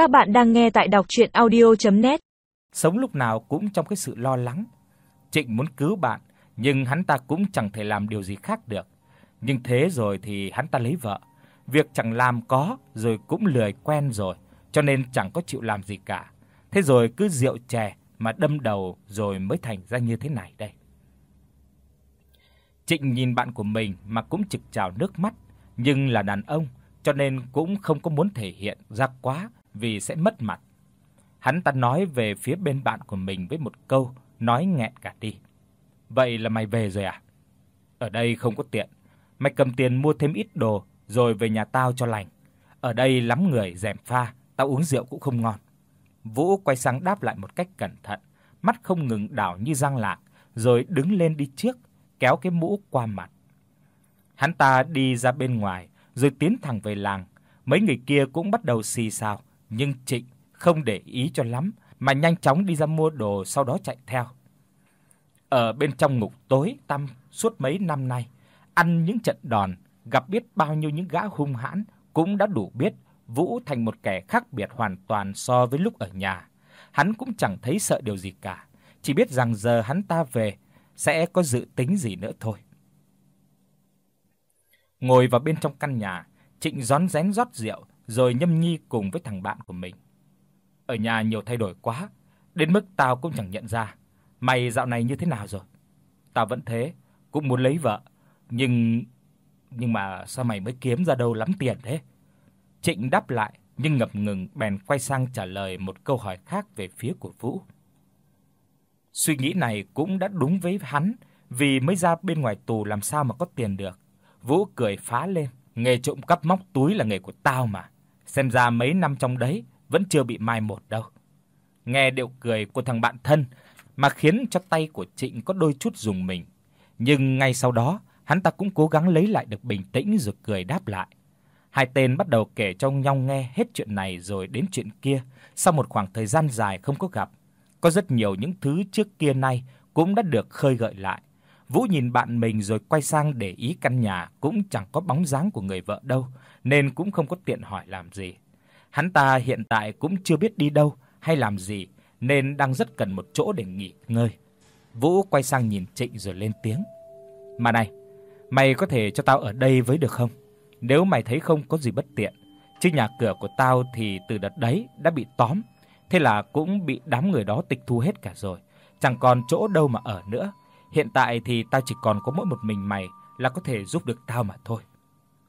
Các bạn đang nghe tại đọc audio net Sống lúc nào cũng trong cái sự lo lắng. Trịnh muốn cứu bạn, nhưng hắn ta cũng chẳng thể làm điều gì khác được. Nhưng thế rồi thì hắn ta lấy vợ, việc chẳng làm có rồi cũng lười quen rồi, cho nên chẳng có chịu làm gì cả. Thế rồi cứ rượu chè mà đâm đầu rồi mới thành ra như thế này đây. Trịnh nhìn bạn của mình mà cũng trực trào nước mắt, nhưng là đàn ông cho nên cũng không có muốn thể hiện ra quá vì sẽ mất mặt. Hắn ta nói về phía bên bạn của mình với một câu nói nghẹn cả đi. "Vậy là mày về rồi à? Ở đây không có tiện, mày cầm tiền mua thêm ít đồ rồi về nhà tao cho lành. Ở đây lắm người rèm pha, tao uống rượu cũng không ngon." Vũ quay sang đáp lại một cách cẩn thận, mắt không ngừng đảo như răng lạc, rồi đứng lên đi trước, kéo cái mũ qua mặt. Hắn ta đi ra bên ngoài, rồi tiến thẳng về làng. Mấy người kia cũng bắt đầu xì xào, nhưng Trịnh không để ý cho lắm mà nhanh chóng đi ra mua đồ sau đó chạy theo. Ở bên trong ngục tối tăm suốt mấy năm nay, ăn những trận đòn, gặp biết bao nhiêu những gã hung hãn cũng đã đủ biết Vũ thành một kẻ khác biệt hoàn toàn so với lúc ở nhà. Hắn cũng chẳng thấy sợ điều gì cả, chỉ biết rằng giờ hắn ta về sẽ có dự tính gì nữa thôi. Ngồi vào bên trong căn nhà, Trịnh rón rén rót rượu rồi nhâm nhi cùng với thằng bạn của mình. Ở nhà nhiều thay đổi quá, đến mức tao cũng chẳng nhận ra. Mày dạo này như thế nào rồi? Tao vẫn thế, cũng muốn lấy vợ, nhưng nhưng mà sao mày mới kiếm ra đâu lắm tiền thế? Trịnh đáp lại nhưng ngập ngừng bèn quay sang trả lời một câu hỏi khác về phía của Vũ. Suy nghĩ này cũng đã đúng với hắn, vì mới ra bên ngoài tù làm sao mà có tiền được. Vũ cười phá lên, nghề trộm cắp móc túi là nghề của tao mà, xem ra mấy năm trong đấy vẫn chưa bị mai một đâu. Nghe điệu cười của thằng bạn thân mà khiến cho tay của Trịnh có đôi chút rùng mình, nhưng ngay sau đó, hắn ta cũng cố gắng lấy lại được bình tĩnh rồi cười đáp lại. Hai tên bắt đầu kể cho nhau nghe hết chuyện này rồi đến chuyện kia, sau một khoảng thời gian dài không có gặp, có rất nhiều những thứ trước kia nay cũng đã được khơi gợi lại. Vũ nhìn bạn mình rồi quay sang để ý căn nhà cũng chẳng có bóng dáng của người vợ đâu, nên cũng không có tiện hỏi làm gì. Hắn ta hiện tại cũng chưa biết đi đâu hay làm gì, nên đang rất cần một chỗ để nghỉ ngơi. Vũ quay sang nhìn Trịnh rồi lên tiếng. "Mà này, mày có thể cho tao ở đây với được không? Nếu mày thấy không có gì bất tiện, chứ nhà cửa của tao thì từ đợt đấy đã bị tóm, thế là cũng bị đám người đó tịch thu hết cả rồi, chẳng còn chỗ đâu mà ở nữa." Hiện tại thì tao chỉ còn có mỗi một mình mày là có thể giúp được tao mà thôi.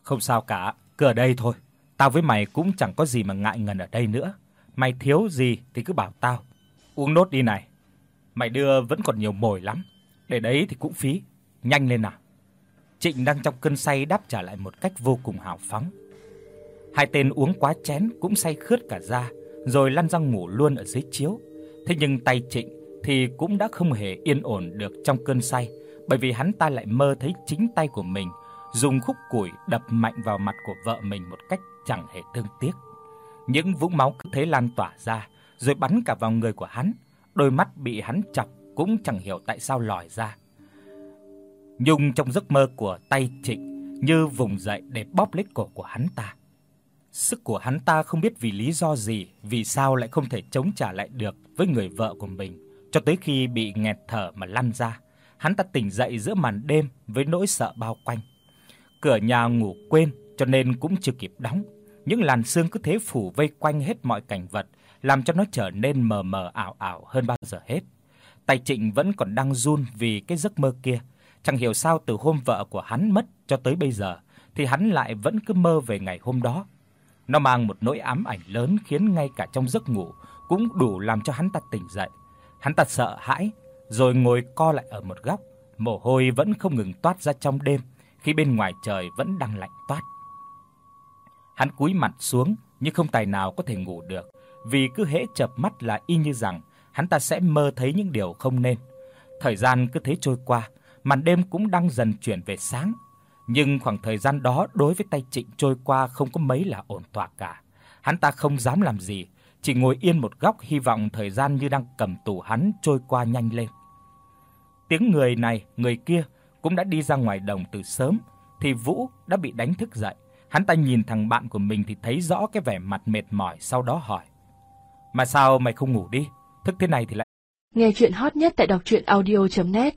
Không sao cả, cứ ở đây thôi. Tao với mày cũng chẳng có gì mà ngại ngần ở đây nữa. Mày thiếu gì thì cứ bảo tao. Uống nốt đi này. Mày đưa vẫn còn nhiều mồi lắm. Để đấy thì cũng phí. Nhanh lên nào. Trịnh đang trong cơn say đáp trả lại một cách vô cùng hào phóng. Hai tên uống quá chén cũng say khướt cả ra, rồi lăn ra ngủ luôn ở dưới chiếu. Thế nhưng tay Trịnh thì cũng đã không hề yên ổn được trong cơn say, bởi vì hắn ta lại mơ thấy chính tay của mình dùng khúc củi đập mạnh vào mặt của vợ mình một cách chẳng hề thương tiếc. Những vũng máu cứ thế lan tỏa ra, rồi bắn cả vào người của hắn, đôi mắt bị hắn chọc cũng chẳng hiểu tại sao lòi ra. Nhung trong giấc mơ của tay Trịnh như vùng dậy để bóp lấy cổ của hắn ta. Sức của hắn ta không biết vì lý do gì, vì sao lại không thể chống trả lại được với người vợ của mình cho tới khi bị nghẹt thở mà lăn ra. Hắn ta tỉnh dậy giữa màn đêm với nỗi sợ bao quanh. Cửa nhà ngủ quên cho nên cũng chưa kịp đóng. Những làn sương cứ thế phủ vây quanh hết mọi cảnh vật, làm cho nó trở nên mờ mờ ảo ảo hơn bao giờ hết. Tài Trịnh vẫn còn đang run vì cái giấc mơ kia, chẳng hiểu sao từ hôm vợ của hắn mất cho tới bây giờ thì hắn lại vẫn cứ mơ về ngày hôm đó. Nó mang một nỗi ám ảnh lớn khiến ngay cả trong giấc ngủ cũng đủ làm cho hắn ta tỉnh dậy. Hắn ta sợ hãi, rồi ngồi co lại ở một góc, mồ hôi vẫn không ngừng toát ra trong đêm khi bên ngoài trời vẫn đang lạnh toát. Hắn cúi mặt xuống nhưng không tài nào có thể ngủ được, vì cứ hễ chợp mắt là y như rằng hắn ta sẽ mơ thấy những điều không nên. Thời gian cứ thế trôi qua, màn đêm cũng đang dần chuyển về sáng, nhưng khoảng thời gian đó đối với tay Trịnh trôi qua không có mấy là ổn thỏa cả. Hắn ta không dám làm gì, chỉ ngồi yên một góc hy vọng thời gian như đang cầm tù hắn trôi qua nhanh lên. Tiếng người này, người kia cũng đã đi ra ngoài đồng từ sớm thì Vũ đã bị đánh thức dậy. Hắn ta nhìn thằng bạn của mình thì thấy rõ cái vẻ mặt mệt mỏi, sau đó hỏi: Mà sao mày không ngủ đi? Thức thế này thì lại Nghe truyện hot nhất tại doctruyenaudio.net